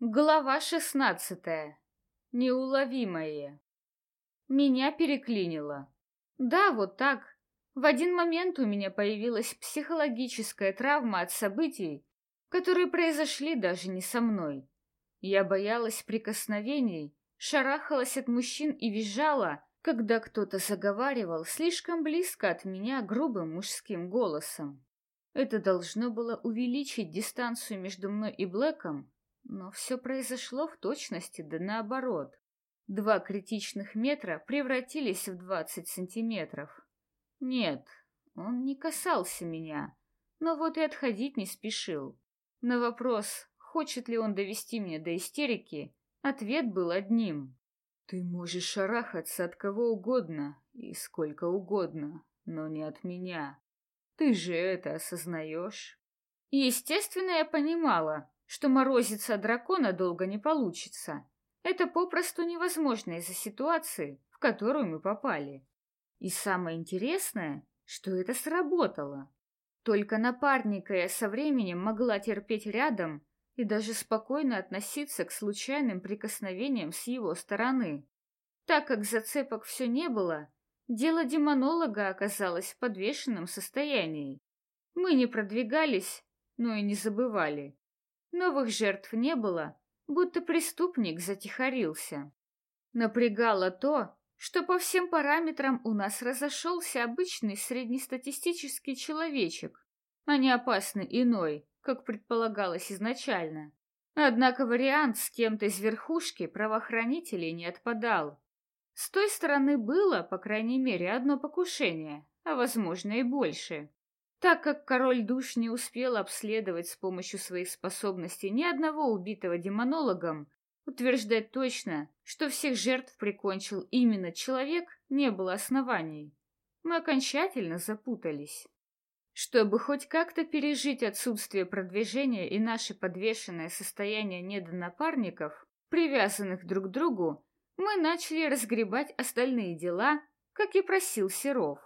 Глава шестнадцатая. Неуловимое. Меня переклинило. Да, вот так. В один момент у меня появилась психологическая травма от событий, которые произошли даже не со мной. Я боялась прикосновений, шарахалась от мужчин и визжала, когда кто-то заговаривал слишком близко от меня грубым мужским голосом. Это должно было увеличить дистанцию между мной и Блэком, но все произошло в точности да наоборот. Два критичных метра превратились в двадцать сантиметров. Нет, он не касался меня, но вот и отходить не спешил. На вопрос, хочет ли он довести меня до истерики, ответ был одним. «Ты можешь шарахаться от кого угодно и сколько угодно, но не от меня. Ты же это осознаешь?» Естественно, я понимала, что морозиться дракона долго не получится. Это попросту невозможно из-за ситуации, в которую мы попали. И самое интересное, что это сработало. Только напарника я со временем могла терпеть рядом и даже спокойно относиться к случайным прикосновениям с его стороны. Так как зацепок все не было, дело демонолога оказалось в подвешенном состоянии. Мы не продвигались, но и не забывали. Новых жертв не было, будто преступник затихарился. Напрягало то, что по всем параметрам у нас разошелся обычный среднестатистический человечек, а не опасный иной, как предполагалось изначально. Однако вариант с кем-то из верхушки правоохранителей не отпадал. С той стороны было, по крайней мере, одно покушение, а возможно и больше. Так как король душ не успел обследовать с помощью своих способностей ни одного убитого демонологом, утверждать точно, что всех жертв прикончил именно человек, не было оснований. Мы окончательно запутались. Чтобы хоть как-то пережить отсутствие продвижения и наше подвешенное состояние недонапарников, привязанных друг к другу, мы начали разгребать остальные дела, как и просил Серов.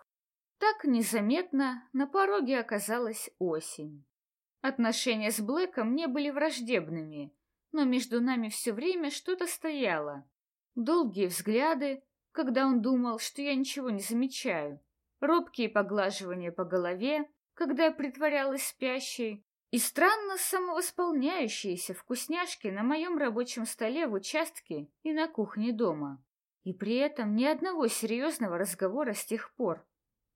Так незаметно на пороге оказалась осень. Отношения с Блэком не были враждебными, но между нами все время что-то стояло. Долгие взгляды, когда он думал, что я ничего не замечаю, робкие поглаживания по голове, когда я притворялась спящей, и странно самовосполняющиеся вкусняшки на моем рабочем столе в участке и на кухне дома. И при этом ни одного серьезного разговора с тех пор.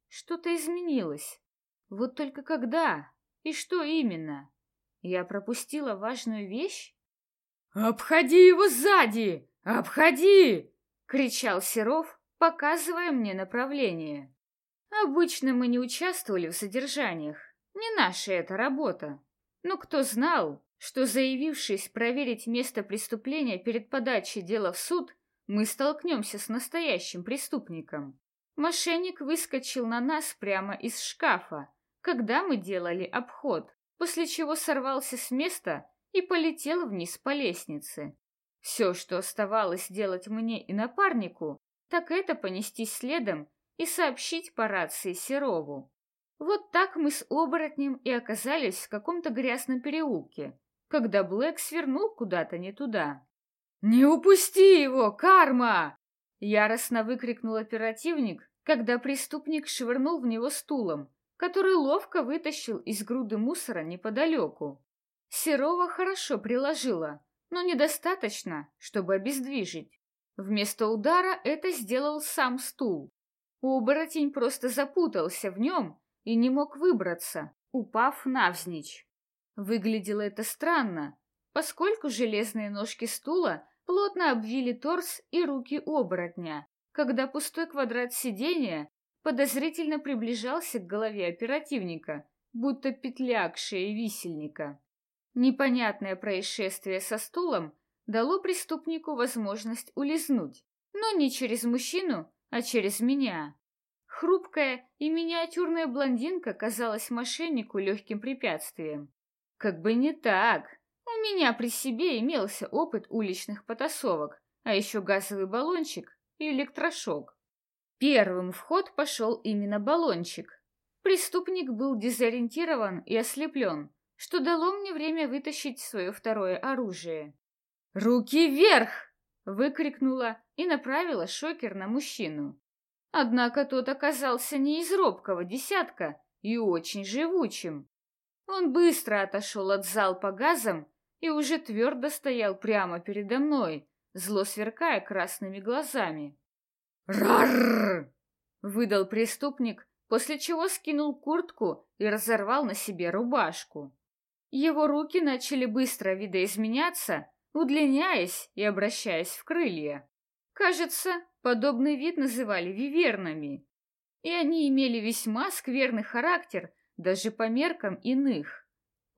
Что-то изменилось. Вот только когда? И что именно? Я пропустила важную вещь? «Обходи его сзади! Обходи!» — кричал Серов, показывая мне направление. Обычно мы не участвовали в задержаниях. Не наша эта работа. Но кто знал, что, заявившись проверить место преступления перед подачей дела в суд, мы столкнемся с настоящим преступником. Мошенник выскочил на нас прямо из шкафа, когда мы делали обход, после чего сорвался с места и полетел вниз по лестнице. Все, что оставалось делать мне и напарнику, так это понестись следом и сообщить по рации Серову. Вот так мы с оборотнем и оказались в каком-то грязном переулке, когда Блэк свернул куда-то не туда. «Не упусти его, карма!» Яростно выкрикнул оперативник, когда преступник швырнул в него стулом, который ловко вытащил из груды мусора неподалеку. Серова хорошо приложила, но недостаточно, чтобы обездвижить. Вместо удара это сделал сам стул. Оборотень просто запутался в нем и не мог выбраться, упав навзничь. Выглядело это странно, поскольку железные ножки стула плотно обвили торс и руки оборотня, когда пустой квадрат сидения подозрительно приближался к голове оперативника, будто петля к шее висельника. Непонятное происшествие со стулом дало преступнику возможность улизнуть, но не через мужчину, а через меня. Хрупкая и миниатюрная блондинка казалась мошеннику легким препятствием. Как бы не так. У меня при себе имелся опыт уличных потасовок, а еще газовый баллончик и электрошок. Первым в ход пошел именно баллончик. Преступник был дезориентирован и ослеплен, что дало мне время вытащить свое второе оружие. «Руки вверх!» — выкрикнула и направила шокер на мужчину. Однако тот оказался не из робкого десятка и очень живучим. Он быстро отошел от залпа газом и уже твердо стоял прямо передо мной, зло сверкая красными глазами. «Рарррр!» — выдал преступник, после чего скинул куртку и разорвал на себе рубашку. Его руки начали быстро видоизменяться, удлиняясь и обращаясь в крылья. Кажется, подобный вид называли вивернами, и они имели весьма скверный характер даже по меркам иных.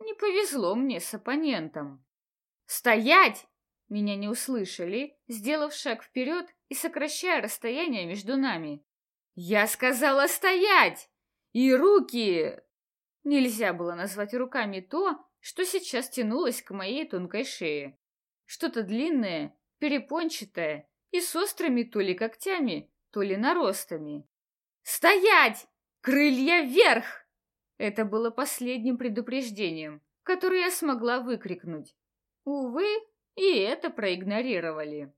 Не повезло мне с оппонентом. «Стоять!» Меня не услышали, сделав шаг вперед и сокращая расстояние между нами. «Я сказала стоять! И руки!» Нельзя было назвать руками то, что сейчас тянулось к моей тонкой шее. Что-то длинное, перепончатое и с острыми то ли когтями, то ли наростами. «Стоять! Крылья вверх!» Это было последним предупреждением, которое я смогла выкрикнуть. Увы, и это проигнорировали.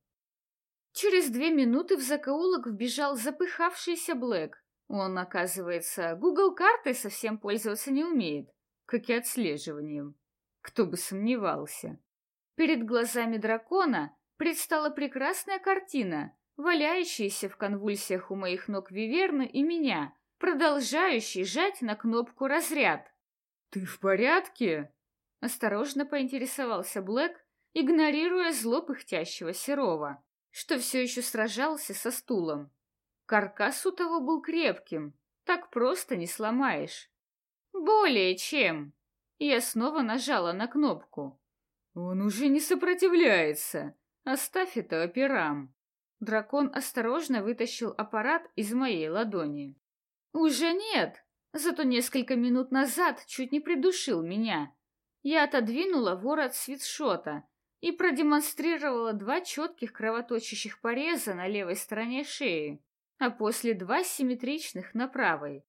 Через две минуты в закоулок вбежал запыхавшийся Блэк. Он, оказывается, Google картой совсем пользоваться не умеет, как и отслеживанием. Кто бы сомневался. Перед глазами дракона предстала прекрасная картина, валяющаяся в конвульсиях у моих ног Виверны и меня, продолжающий жать на кнопку «Разряд». «Ты в порядке?» — осторожно поинтересовался Блэк, игнорируя зло пыхтящего Серова, что все еще сражался со стулом. Каркас у того был крепким, так просто не сломаешь. «Более чем!» Я снова нажала на кнопку. «Он уже не сопротивляется. Оставь это операм». Дракон осторожно вытащил аппарат из моей ладони. Уже нет, зато несколько минут назад чуть не придушил меня. Я отодвинула ворот свитшота и продемонстрировала два четких кровоточащих пореза на левой стороне шеи, а после два симметричных на правой.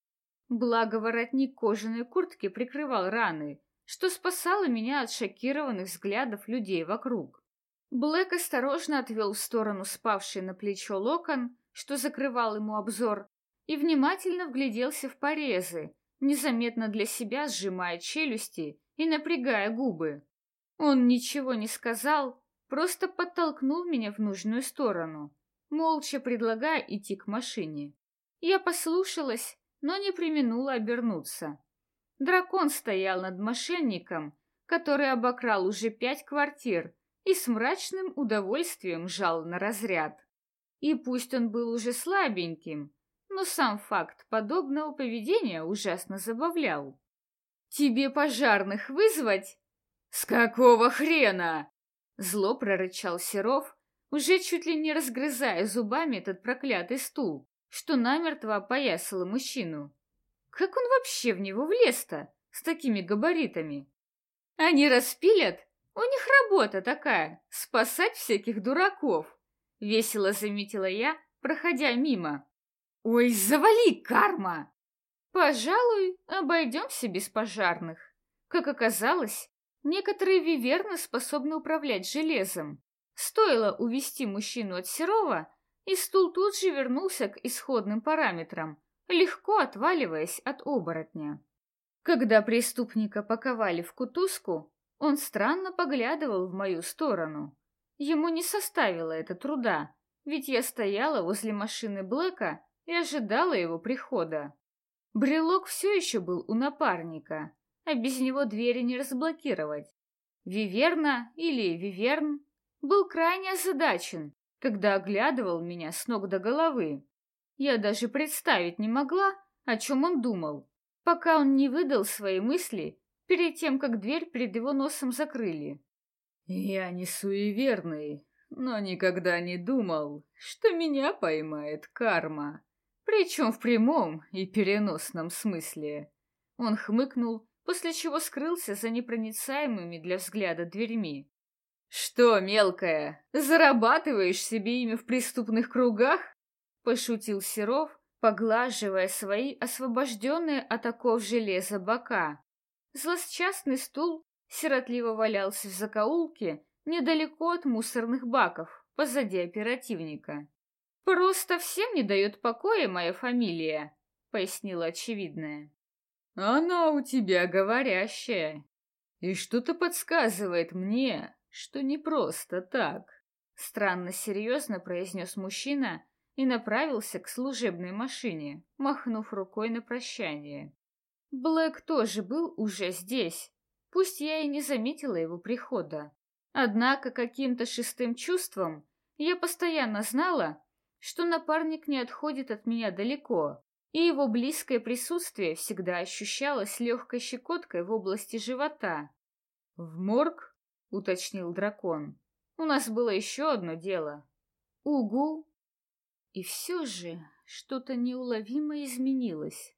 Благо воротник кожаной куртки прикрывал раны, что спасало меня от шокированных взглядов людей вокруг. Блэк осторожно отвел в сторону спавший на плечо локон, что закрывал ему обзор, и внимательно вгляделся в порезы, незаметно для себя сжимая челюсти и напрягая губы. Он ничего не сказал, просто подтолкнул меня в нужную сторону, молча предлагая идти к машине. Я послушалась, но не применула обернуться. Дракон стоял над мошенником, который обокрал уже пять квартир и с мрачным удовольствием жал на разряд. И пусть он был уже слабеньким, но сам факт подобного поведения ужасно забавлял. «Тебе пожарных вызвать?» «С какого хрена?» Зло прорычал Серов, уже чуть ли не разгрызая зубами этот проклятый стул, что намертво опоясало мужчину. Как он вообще в него влез-то с такими габаритами? Они распилят? У них работа такая — спасать всяких дураков, — весело заметила я, проходя мимо. Ой, завали, карма! Пожалуй, обойдемся без пожарных. Как оказалось, некоторые виверны способны управлять железом. Стоило увести мужчину от Серова, и стул тут же вернулся к исходным параметрам, легко отваливаясь от оборотня. Когда преступника паковали в кутузку, он странно поглядывал в мою сторону. Ему не составило это труда, ведь я стояла возле машины Блэка и ожидала его прихода. Брелок все еще был у напарника, а без него двери не разблокировать. Виверна или Виверн был крайне озадачен, когда оглядывал меня с ног до головы. Я даже представить не могла, о чем он думал, пока он не выдал свои мысли перед тем, как дверь перед его носом закрыли. «Я не суеверный, но никогда не думал, что меня поймает карма», причем в прямом и переносном смысле. Он хмыкнул, после чего скрылся за непроницаемыми для взгляда дверьми. «Что, мелкая, зарабатываешь себе имя в преступных кругах?» — пошутил Серов, поглаживая свои освобожденные от оков железа бока. Злосчастный стул сиротливо валялся в закоулке недалеко от мусорных баков, позади оперативника. «Просто всем не дает покоя моя фамилия», — пояснила очевидная. «Она у тебя говорящая, и что-то подсказывает мне, что не просто так», — странно серьезно произнес мужчина и направился к служебной машине, махнув рукой на прощание. Блэк тоже был уже здесь, пусть я и не заметила его прихода. Однако каким-то шестым чувством я постоянно знала, что напарник не отходит от меня далеко, и его близкое присутствие всегда ощущалось легкой щекоткой в области живота. «В морг?» — уточнил дракон. «У нас было еще одно дело». «Угу». И все же что-то неуловимо изменилось.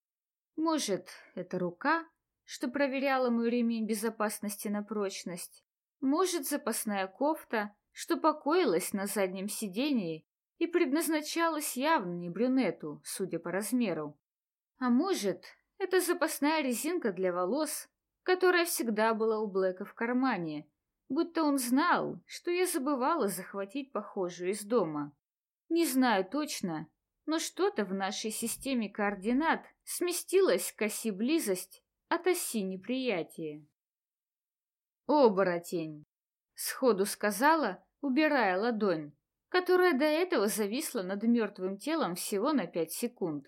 Может, это рука, что проверяла мой ремень безопасности на прочность? Может, запасная кофта, что покоилась на заднем сидении и предназначалась явно не брюнету, судя по размеру. А может, это запасная резинка для волос, которая всегда была у Блэка в кармане, будто он знал, что я забывала захватить похожую из дома. Не знаю точно, но что-то в нашей системе координат сместилось к оси близость от оси неприятия. «Оборотень!» — сходу сказала, убирая ладонь которая до этого зависла над мертвым телом всего на пять секунд.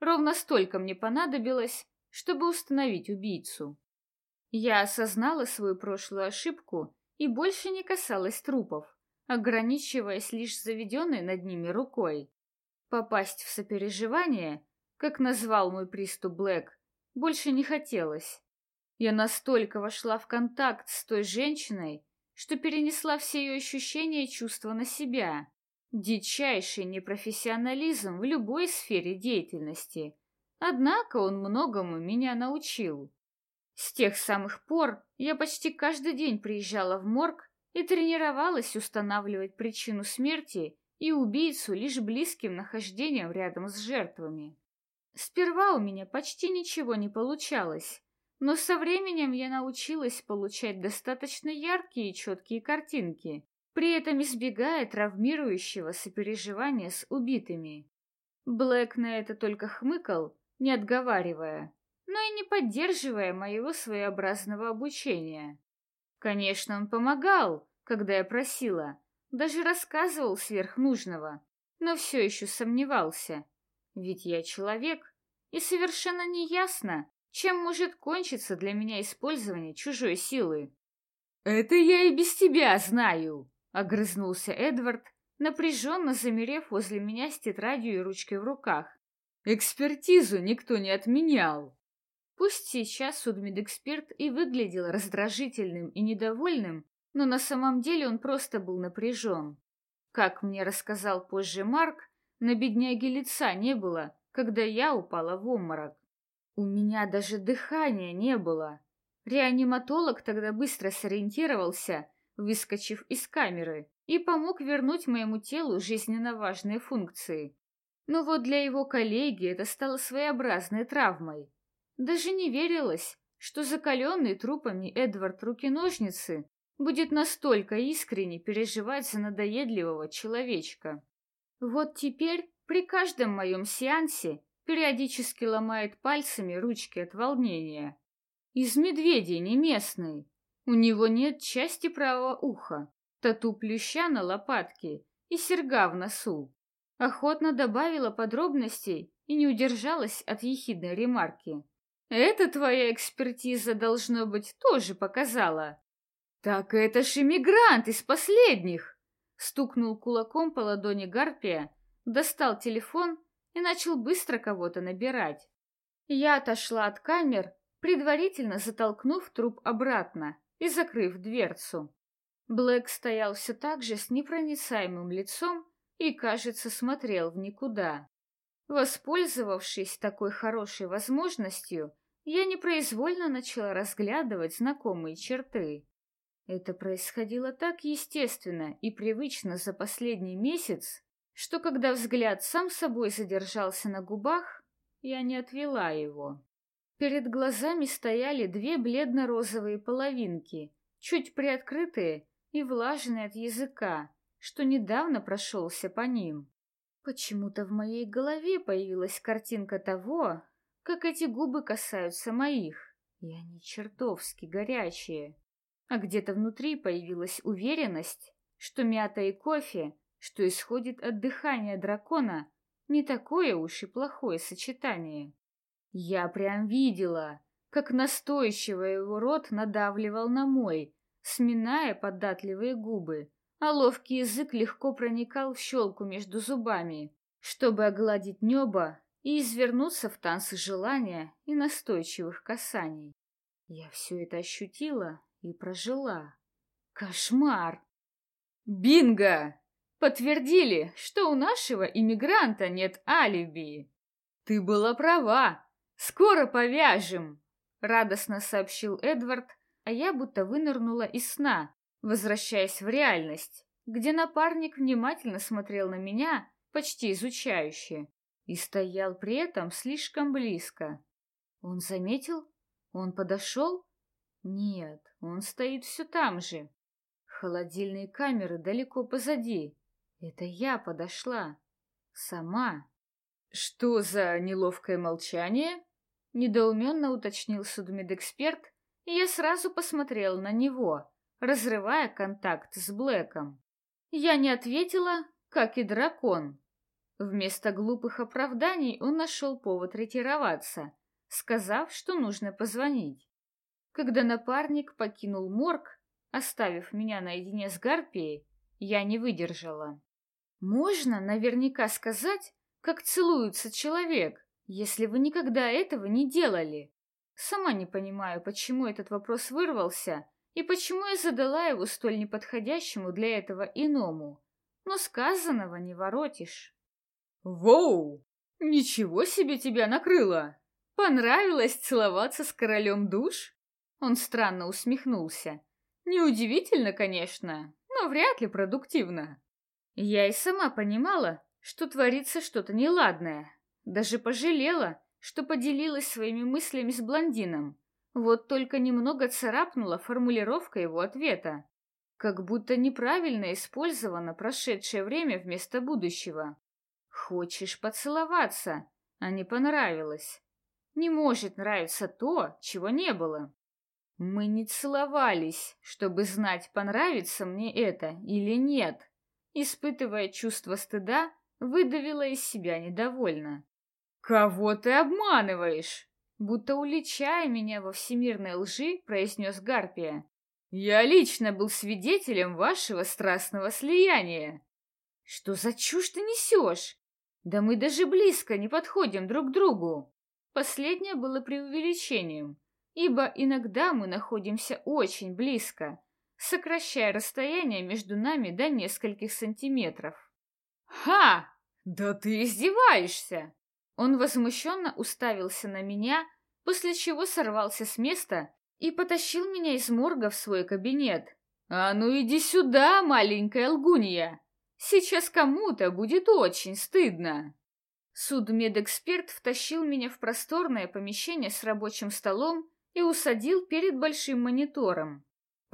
Ровно столько мне понадобилось, чтобы установить убийцу. Я осознала свою прошлую ошибку и больше не касалась трупов, ограничиваясь лишь заведенной над ними рукой. Попасть в сопереживание, как назвал мой приступ Блэк, больше не хотелось. Я настолько вошла в контакт с той женщиной, что перенесла все ее ощущения и чувства на себя. Дичайший непрофессионализм в любой сфере деятельности. Однако он многому меня научил. С тех самых пор я почти каждый день приезжала в морг и тренировалась устанавливать причину смерти и убийцу лишь близким нахождением рядом с жертвами. Сперва у меня почти ничего не получалось, но со временем я научилась получать достаточно яркие и четкие картинки, при этом избегая травмирующего сопереживания с убитыми. Блэк на это только хмыкал, не отговаривая, но и не поддерживая моего своеобразного обучения. Конечно, он помогал, когда я просила, даже рассказывал сверхнужного, но все еще сомневался, ведь я человек, и совершенно неясно, чем может кончиться для меня использование чужой силы? «Это я и без тебя знаю!» — огрызнулся Эдвард, напряженно замерев возле меня с тетрадью и ручкой в руках. «Экспертизу никто не отменял!» Пусть сейчас судмедэксперт и выглядел раздражительным и недовольным, но на самом деле он просто был напряжен. Как мне рассказал позже Марк, на бедняге лица не было, когда я упала в обморок. У меня даже дыхания не было. Реаниматолог тогда быстро сориентировался, выскочив из камеры, и помог вернуть моему телу жизненно важные функции. Но вот для его коллеги это стало своеобразной травмой. Даже не верилось, что закаленный трупами Эдвард Руки-ножницы будет настолько искренне переживать за надоедливого человечка. Вот теперь при каждом моем сеансе периодически ломает пальцами ручки от волнения. Из медведей не местный. У него нет части правого уха, тату плюща на лопатке и серьга в носу. Охотно добавила подробностей и не удержалась от ехидной ремарки. «Это твоя экспертиза, должно быть, тоже показала». «Так это ж иммигрант из последних!» Стукнул кулаком по ладони Гарпия, достал телефон и начал быстро кого-то набирать. Я отошла от камер, предварительно затолкнув труп обратно и закрыв дверцу. Блэк стоял все так же с непроницаемым лицом и, кажется, смотрел в никуда. Воспользовавшись такой хорошей возможностью, я непроизвольно начала разглядывать знакомые черты. Это происходило так естественно и привычно за последний месяц, что когда взгляд сам собой задержался на губах, я не отвела его. Перед глазами стояли две бледно-розовые половинки, чуть приоткрытые и влажный от языка, что недавно прошелся по ним. Почему-то в моей голове появилась картинка того, как эти губы касаются моих, и они чертовски горячие. А где-то внутри появилась уверенность, что мята и кофе, что исходит от дыхания дракона, не такое уж и плохое сочетание. Я прям видела, как настойчиво его рот надавливал на мой, сминая податливые губы, а ловкий язык легко проникал в щелку между зубами, чтобы огладить небо и извернуться в танцы желания и настойчивых касаний. Я все это ощутила и прожила. Кошмар! Бинго! Подтвердили, что у нашего иммигранта нет алиби. Ты была права. Скоро повяжем, радостно сообщил Эдвард, а я будто вынырнула из сна, возвращаясь в реальность, где напарник внимательно смотрел на меня, почти изучающе и стоял при этом слишком близко. Он заметил? Он подошел? Нет, он стоит все там же. Холодильные камеры далеко позади. Это я подошла. Сама. Что за неловкое молчание? Недоуменно уточнил судмедэксперт, и я сразу посмотрел на него, разрывая контакт с Блэком. Я не ответила, как и дракон. Вместо глупых оправданий он нашел повод ретироваться, сказав, что нужно позвонить. Когда напарник покинул морг, оставив меня наедине с Гарпией, я не выдержала. Можно наверняка сказать, как целуется человек, если вы никогда этого не делали. Сама не понимаю, почему этот вопрос вырвался и почему я задала его столь неподходящему для этого иному. Но сказанного не воротишь. «Воу! Ничего себе тебя накрыло! Понравилось целоваться с королем душ?» Он странно усмехнулся. «Неудивительно, конечно, но вряд ли продуктивно». Я и сама понимала, что творится что-то неладное. Даже пожалела, что поделилась своими мыслями с блондином. Вот только немного царапнула формулировка его ответа. Как будто неправильно использовано прошедшее время вместо будущего. Хочешь поцеловаться, а не понравилось. Не может нравиться то, чего не было. Мы не целовались, чтобы знать, понравится мне это или нет. Испытывая чувство стыда, выдавила из себя недовольно. «Кого ты обманываешь?» Будто уличая меня во всемирной лжи, произнес Гарпия. «Я лично был свидетелем вашего страстного слияния». «Что за чушь ты несешь? Да мы даже близко не подходим друг к другу. Последнее было преувеличением, ибо иногда мы находимся очень близко, сокращая расстояние между нами до нескольких сантиметров. «Ха! Да ты издеваешься!» Он возмущенно уставился на меня, после чего сорвался с места и потащил меня из морга в свой кабинет. «А ну иди сюда, маленькая лгунья! Сейчас кому-то будет очень стыдно. Судмедэксперт втащил меня в просторное помещение с рабочим столом и усадил перед большим монитором.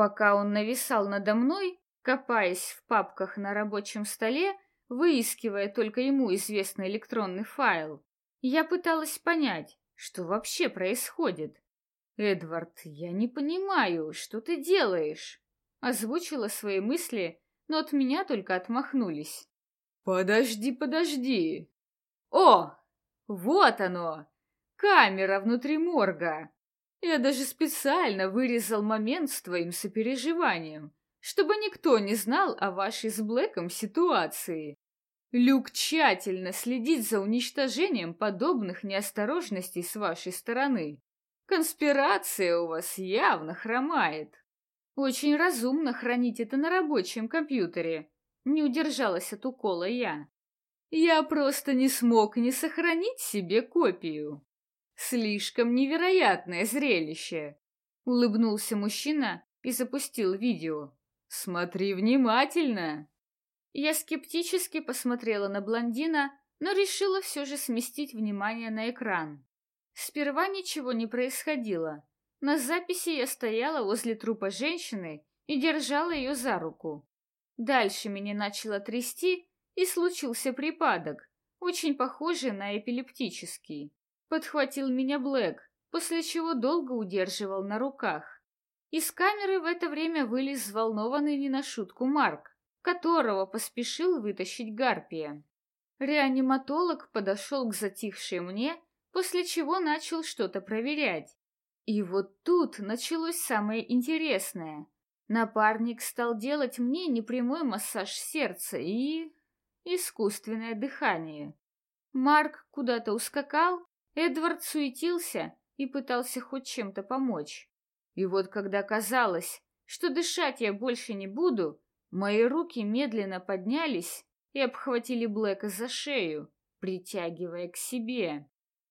Пока он нависал надо мной, копаясь в папках на рабочем столе, выискивая только ему известный электронный файл, я пыталась понять, что вообще происходит. «Эдвард, я не понимаю, что ты делаешь?» Озвучила свои мысли но от меня только отмахнулись. «Подожди, подожди!» «О, вот оно! Камера внутри морга!» Я даже специально вырезал момент с твоим сопереживанием, чтобы никто не знал о вашей с Блэком ситуации. Люк тщательно следит за уничтожением подобных неосторожностей с вашей стороны. Конспирация у вас явно хромает. Очень разумно хранить это на рабочем компьютере. Не удержалась от укола я. Я просто не смог не сохранить себе копию. Слишком невероятное зрелище. Улыбнулся мужчина и запустил видео. Смотри внимательно. Я скептически посмотрела на блондина, но решила все же сместить внимание на экран. Сперва ничего не происходило. На записи я стояла возле трупа женщины и держала ее за руку. Дальше меня начало трясти, и случился припадок, очень похожий на эпилептический. Подхватил меня Блэк, после чего долго удерживал на руках. Из камеры в это время вылез взволнованный не на шутку Марк, которого поспешил вытащить Гарпия. Реаниматолог подошел к затихшей мне, после чего начал что-то проверять. И вот тут началось самое интересное. Напарник стал делать мне непрямой массаж сердца и... искусственное дыхание. Марк куда-то ускакал, Эдвард суетился и пытался хоть чем-то помочь. И вот когда казалось, что дышать я больше не буду, мои руки медленно поднялись и обхватили Блэка за шею, притягивая к себе.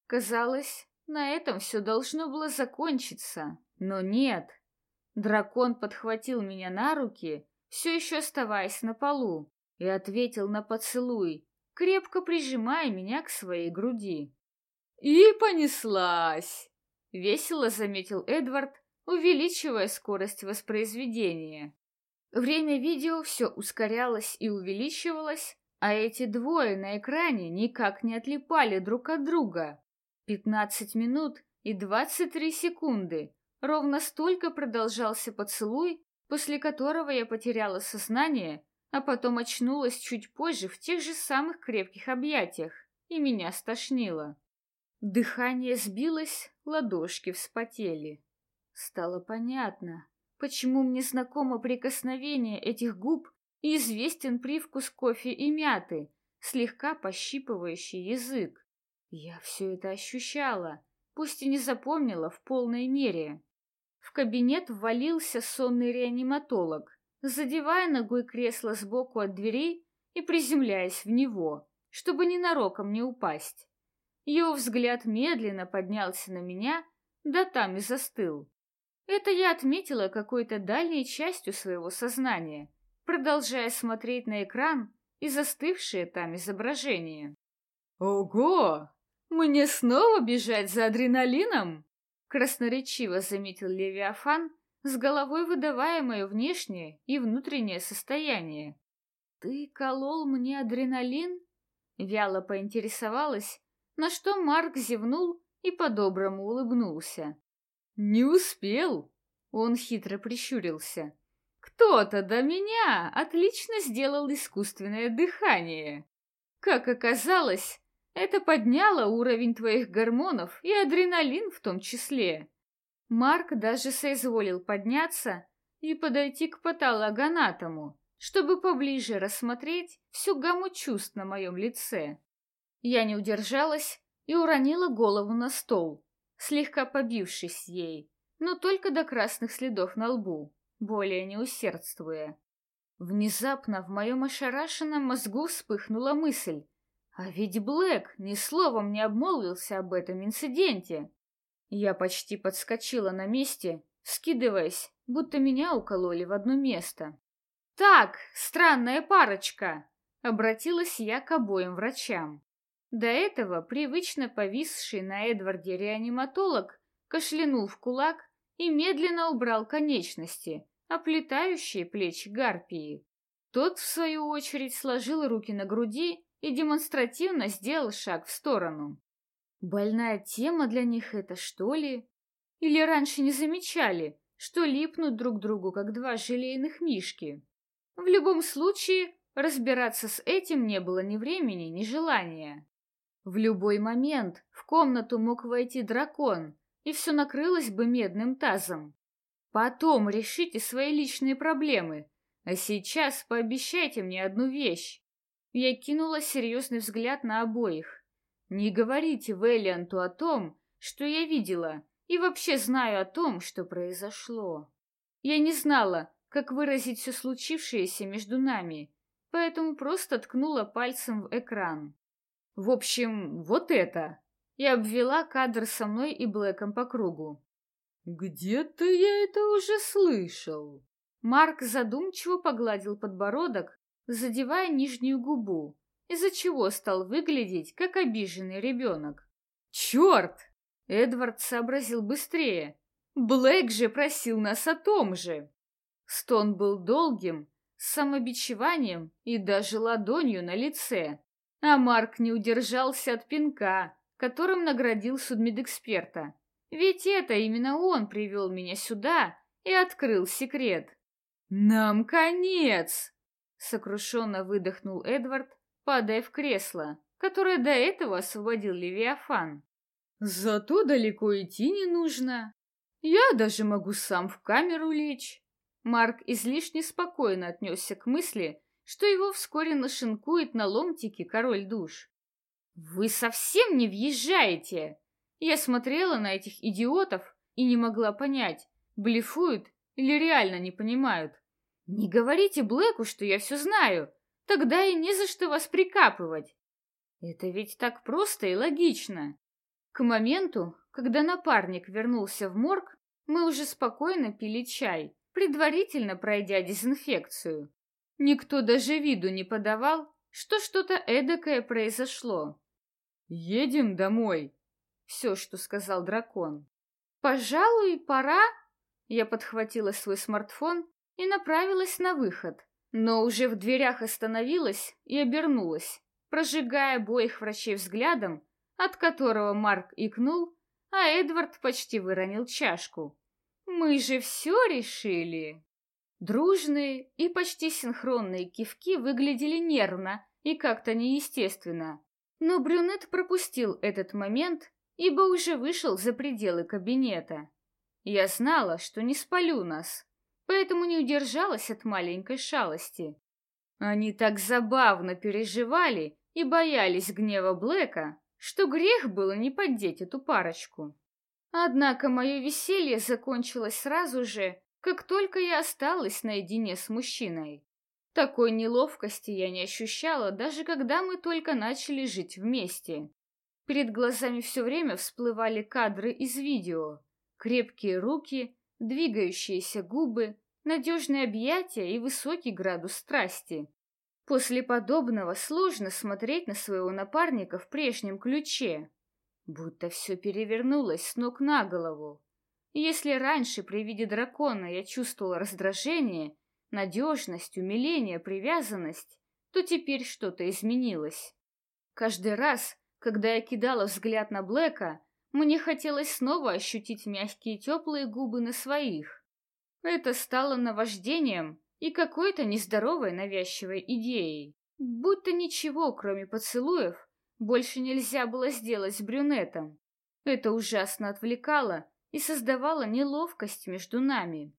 Казалось, на этом все должно было закончиться, но нет. Дракон подхватил меня на руки, все еще оставаясь на полу, и ответил на поцелуй, крепко прижимая меня к своей груди. «И понеслась!» — весело заметил Эдвард, увеличивая скорость воспроизведения. Время видео все ускорялось и увеличивалось, а эти двое на экране никак не отлипали друг от друга. Пятнадцать минут и двадцать три секунды. Ровно столько продолжался поцелуй, после которого я потеряла сознание, а потом очнулась чуть позже в тех же самых крепких объятиях, и меня стошнило. Дыхание сбилось, ладошки вспотели. Стало понятно, почему мне знакомо прикосновение этих губ и известен привкус кофе и мяты, слегка пощипывающий язык. Я все это ощущала, пусть и не запомнила в полной мере. В кабинет ввалился сонный реаниматолог, задевая ногой кресло сбоку от дверей и приземляясь в него, чтобы ненароком не упасть. Его взгляд медленно поднялся на меня, да там и застыл. Это я отметила какой-то дальней частью своего сознания, продолжая смотреть на экран и застывшее там изображение. «Ого! Мне снова бежать за адреналином?» Красноречиво заметил Левиафан, с головой выдавая мое внешнее и внутреннее состояние. «Ты колол мне адреналин?» Вяло поинтересовалась, на что Марк зевнул и по-доброму улыбнулся. «Не успел!» — он хитро прищурился. «Кто-то до меня отлично сделал искусственное дыхание. Как оказалось, это подняло уровень твоих гормонов и адреналин в том числе». Марк даже соизволил подняться и подойти к патологоанатому, чтобы поближе рассмотреть всю гамму чувств на моем лице. Я не удержалась и уронила голову на стол, слегка побившись ей, но только до красных следов на лбу, более не усердствуя. Внезапно в моем ошарашенном мозгу вспыхнула мысль, а ведь Блэк ни словом не обмолвился об этом инциденте. Я почти подскочила на месте, скидываясь, будто меня укололи в одно место. «Так, странная парочка!» — обратилась я к обоим врачам. До этого привычно повисший на Эдварде реаниматолог кашлянул в кулак и медленно убрал конечности, оплетающие плечи гарпии. Тот, в свою очередь, сложил руки на груди и демонстративно сделал шаг в сторону. Больная тема для них это, что ли? Или раньше не замечали, что липнут друг другу, как два желейных мишки? В любом случае, разбираться с этим не было ни времени, ни желания. В любой момент в комнату мог войти дракон, и все накрылось бы медным тазом. Потом решите свои личные проблемы, а сейчас пообещайте мне одну вещь. Я кинула серьезный взгляд на обоих. Не говорите Вэллианту о том, что я видела, и вообще знаю о том, что произошло. Я не знала, как выразить все случившееся между нами, поэтому просто ткнула пальцем в экран. В общем, вот это. И обвела кадр со мной и Блэком по кругу. Где-то я это уже слышал. Марк задумчиво погладил подбородок, задевая нижнюю губу, из-за чего стал выглядеть, как обиженный ребенок. «Черт!» Эдвард сообразил быстрее. «Блэк же просил нас о том же!» Стон был долгим, с самобичеванием и даже ладонью на лице. А Марк не удержался от пинка, которым наградил судмедэксперта. Ведь это именно он привел меня сюда и открыл секрет. «Нам конец!» — сокрушенно выдохнул Эдвард, падая в кресло, которое до этого освободил Левиафан. «Зато далеко идти не нужно. Я даже могу сам в камеру лечь». Марк излишне спокойно отнесся к мысли, что его вскоре нашинкует на ломтики король душ. «Вы совсем не въезжаете!» Я смотрела на этих идиотов и не могла понять, блефуют или реально не понимают. «Не говорите Блэку, что я все знаю, тогда и не за что вас прикапывать!» Это ведь так просто и логично. К моменту, когда напарник вернулся в морг, мы уже спокойно пили чай, предварительно пройдя дезинфекцию. Никто даже виду не подавал, что что-то эдакое произошло. «Едем домой», — все, что сказал дракон. «Пожалуй, пора». Я подхватила свой смартфон и направилась на выход, но уже в дверях остановилась и обернулась, прожигая обоих врачей взглядом, от которого Марк икнул, а Эдвард почти выронил чашку. «Мы же все решили!» Дружные и почти синхронные кивки выглядели нервно и как-то неестественно. Но брюнет пропустил этот момент, ибо уже вышел за пределы кабинета. Я знала, что не спалю нас, поэтому не удержалась от маленькой шалости. Они так забавно переживали и боялись гнева Блэка, что грех было не поддеть эту парочку. Однако мое веселье закончилось сразу же, как только я осталась наедине с мужчиной. Такой неловкости я не ощущала, даже когда мы только начали жить вместе. Перед глазами все время всплывали кадры из видео. Крепкие руки, двигающиеся губы, надежные объятия и высокий градус страсти. После подобного сложно смотреть на своего напарника в прежнем ключе. Будто все перевернулось с ног на голову. Если раньше при виде дракона я чувствовала раздражение, надежность, умиление, привязанность, то теперь что-то изменилось. Каждый раз, когда я кидала взгляд на Блэка, мне хотелось снова ощутить мягкие теплые губы на своих. Это стало наваждением и какой-то нездоровой навязчивой идеей. Будто ничего, кроме поцелуев, больше нельзя было сделать с брюнетом. Это ужасно отвлекало и создавала неловкость между нами.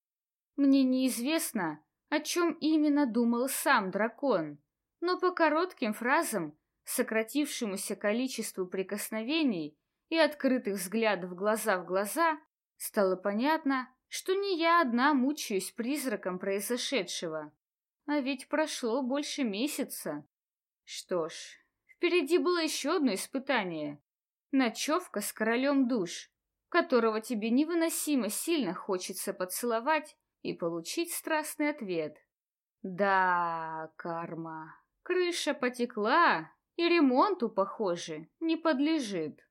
Мне неизвестно, о чем именно думал сам дракон, но по коротким фразам, сократившемуся количеству прикосновений и открытых взглядов глаза в глаза, стало понятно, что не я одна мучаюсь призраком произошедшего. А ведь прошло больше месяца. Что ж, впереди было еще одно испытание. Ночевка с королем душ которого тебе невыносимо сильно хочется поцеловать и получить страстный ответ. Да, карма, крыша потекла, и ремонту, похоже, не подлежит.